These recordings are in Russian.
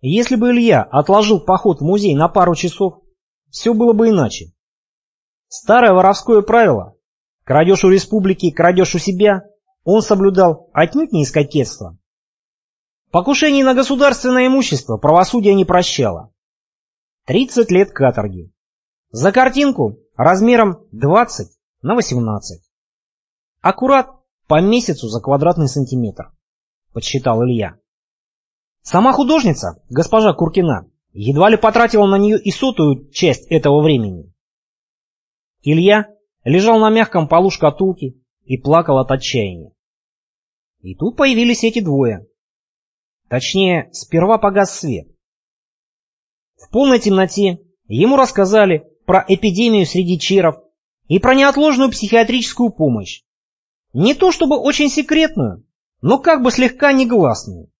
Если бы Илья отложил поход в музей на пару часов, все было бы иначе. Старое воровское правило «крадешь у республики, крадешь у себя» он соблюдал отнюдь не из кокетства. Покушений на государственное имущество правосудие не прощало. 30 лет каторги. За картинку размером 20 на 18. Аккурат по месяцу за квадратный сантиметр, подсчитал Илья. Сама художница, госпожа Куркина, едва ли потратила на нее и сотую часть этого времени. Илья лежал на мягком полу шкатулки и плакал от отчаяния. И тут появились эти двое. Точнее, сперва погас свет. В полной темноте ему рассказали про эпидемию среди черов и про неотложную психиатрическую помощь. Не то чтобы очень секретную, но как бы слегка негласную.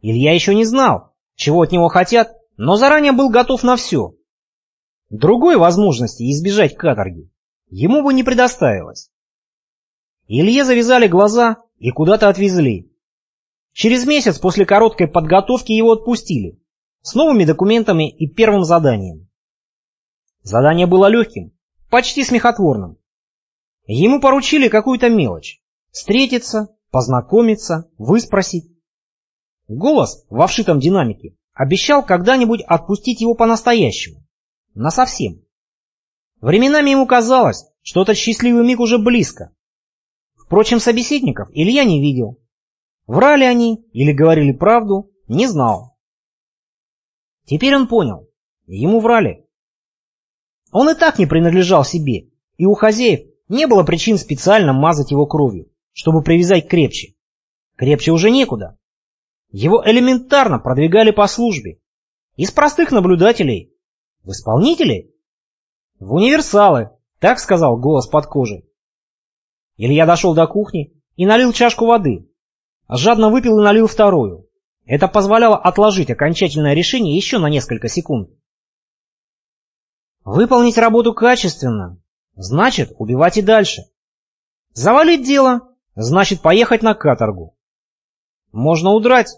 Илья еще не знал, чего от него хотят, но заранее был готов на все. Другой возможности избежать каторги ему бы не предоставилось. Илье завязали глаза и куда-то отвезли. Через месяц после короткой подготовки его отпустили, с новыми документами и первым заданием. Задание было легким, почти смехотворным. Ему поручили какую-то мелочь — встретиться, познакомиться, выспросить. Голос во вшитом динамике обещал когда-нибудь отпустить его по-настоящему, насовсем. Временами ему казалось, что этот счастливый миг уже близко. Впрочем, собеседников Илья не видел. Врали они или говорили правду, не знал. Теперь он понял, ему врали. Он и так не принадлежал себе, и у хозяев не было причин специально мазать его кровью, чтобы привязать крепче. Крепче уже некуда. Его элементарно продвигали по службе. Из простых наблюдателей в исполнителей? В универсалы, так сказал голос под кожей. Илья дошел до кухни и налил чашку воды. Жадно выпил и налил вторую. Это позволяло отложить окончательное решение еще на несколько секунд. Выполнить работу качественно, значит убивать и дальше. Завалить дело, значит поехать на каторгу. Можно удрать,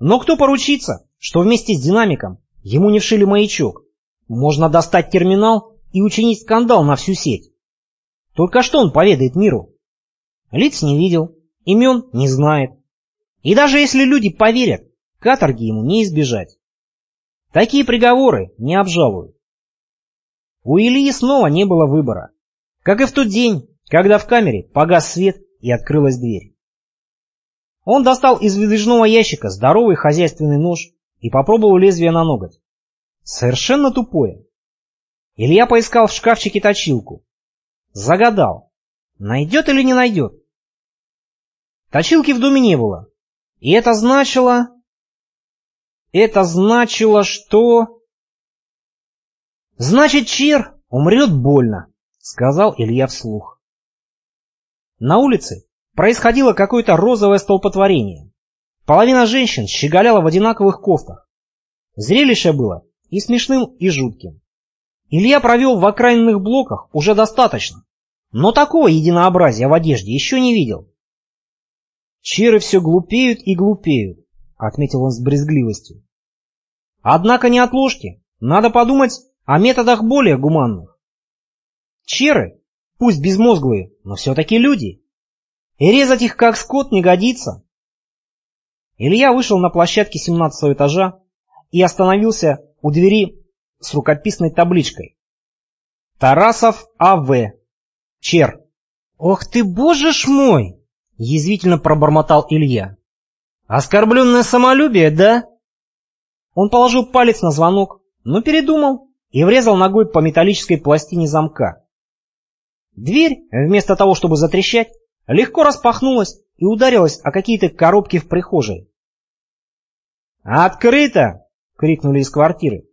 но кто поручится, что вместе с динамиком ему не вшили маячок? Можно достать терминал и учинить скандал на всю сеть. Только что он поведает миру? Лиц не видел, имен не знает. И даже если люди поверят, Каторги ему не избежать. Такие приговоры не обжалуют. У Ильи снова не было выбора. Как и в тот день, когда в камере погас свет и открылась дверь. Он достал из выдвижного ящика здоровый хозяйственный нож и попробовал лезвие на ноготь. Совершенно тупое. Илья поискал в шкафчике точилку. Загадал. Найдет или не найдет? Точилки в доме не было. И это значило... Это значило, что... Значит, Чер умрет больно, сказал Илья вслух. На улице происходило какое-то розовое столпотворение. Половина женщин щеголяла в одинаковых кофтах. Зрелище было и смешным, и жутким. Илья провел в окраинных блоках уже достаточно, но такого единообразия в одежде еще не видел. Черы все глупеют и глупеют, — отметил он с брезгливостью. «Однако не от ложки. Надо подумать о методах более гуманных. Черы, пусть безмозглые, но все-таки люди. И резать их как скот не годится». Илья вышел на площадке 17 этажа и остановился у двери с рукописной табличкой. «Тарасов А.В. Чер». «Ох ты, боже ж мой!» — язвительно пробормотал Илья. «Оскорбленное самолюбие, да?» Он положил палец на звонок, но передумал и врезал ногой по металлической пластине замка. Дверь, вместо того, чтобы затрещать, легко распахнулась и ударилась о какие-то коробки в прихожей. «Открыто!» — крикнули из квартиры.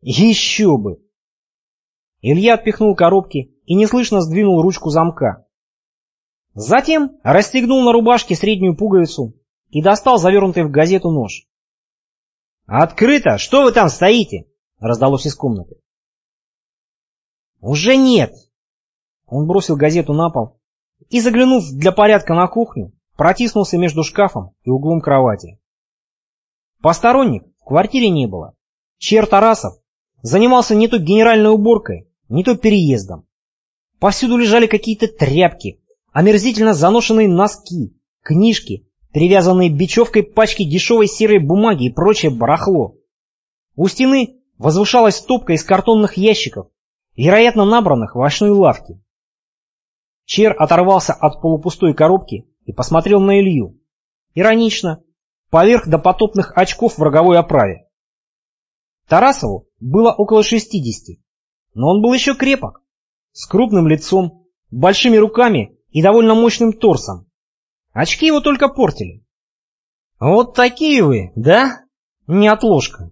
«Еще бы!» Илья отпихнул коробки и неслышно сдвинул ручку замка. Затем расстегнул на рубашке среднюю пуговицу и достал завернутый в газету нож. «Открыто! Что вы там стоите?» — раздалось из комнаты. «Уже нет!» Он бросил газету на пол и, заглянув для порядка на кухню, протиснулся между шкафом и углом кровати. Посторонних в квартире не было. Чер Тарасов занимался не то генеральной уборкой, не то переездом. Повсюду лежали какие-то тряпки, омерзительно заношенные носки, книжки, перевязанные бечевкой пачки дешевой серой бумаги и прочее барахло. У стены возвышалась стопка из картонных ящиков, вероятно набранных в овощной лавке. Чер оторвался от полупустой коробки и посмотрел на Илью. Иронично, поверх допотопных очков в роговой оправе. Тарасову было около 60, но он был еще крепок, с крупным лицом, большими руками и довольно мощным торсом. Очки его только портили. Вот такие вы, да? Не отложка.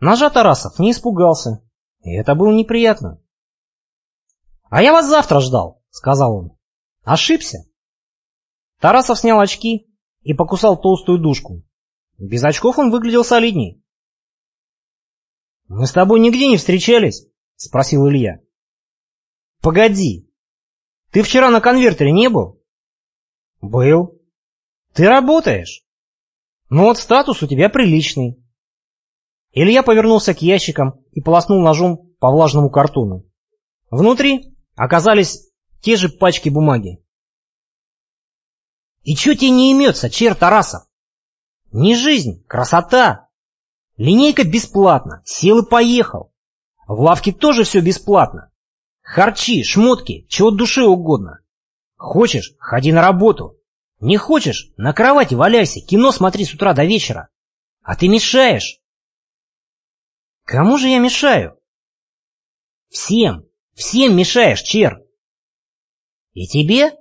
Ножа Тарасов не испугался, и это было неприятно. «А я вас завтра ждал», — сказал он. «Ошибся». Тарасов снял очки и покусал толстую дужку. Без очков он выглядел солидней. «Мы с тобой нигде не встречались?» — спросил Илья. «Погоди. Ты вчера на конвертере не был?» «Был. Ты работаешь?» «Ну вот статус у тебя приличный». Илья повернулся к ящикам и полоснул ножом по влажному картону. Внутри оказались те же пачки бумаги. И что тебе не имется, чер Тарасов? Не жизнь, красота. Линейка бесплатна, сел и поехал. В лавке тоже все бесплатно. Харчи, шмотки, чего душе угодно. Хочешь, ходи на работу. Не хочешь, на кровати валяйся, кино смотри с утра до вечера. А ты мешаешь. Кому же я мешаю? Всем, всем мешаешь, Чер. И тебе?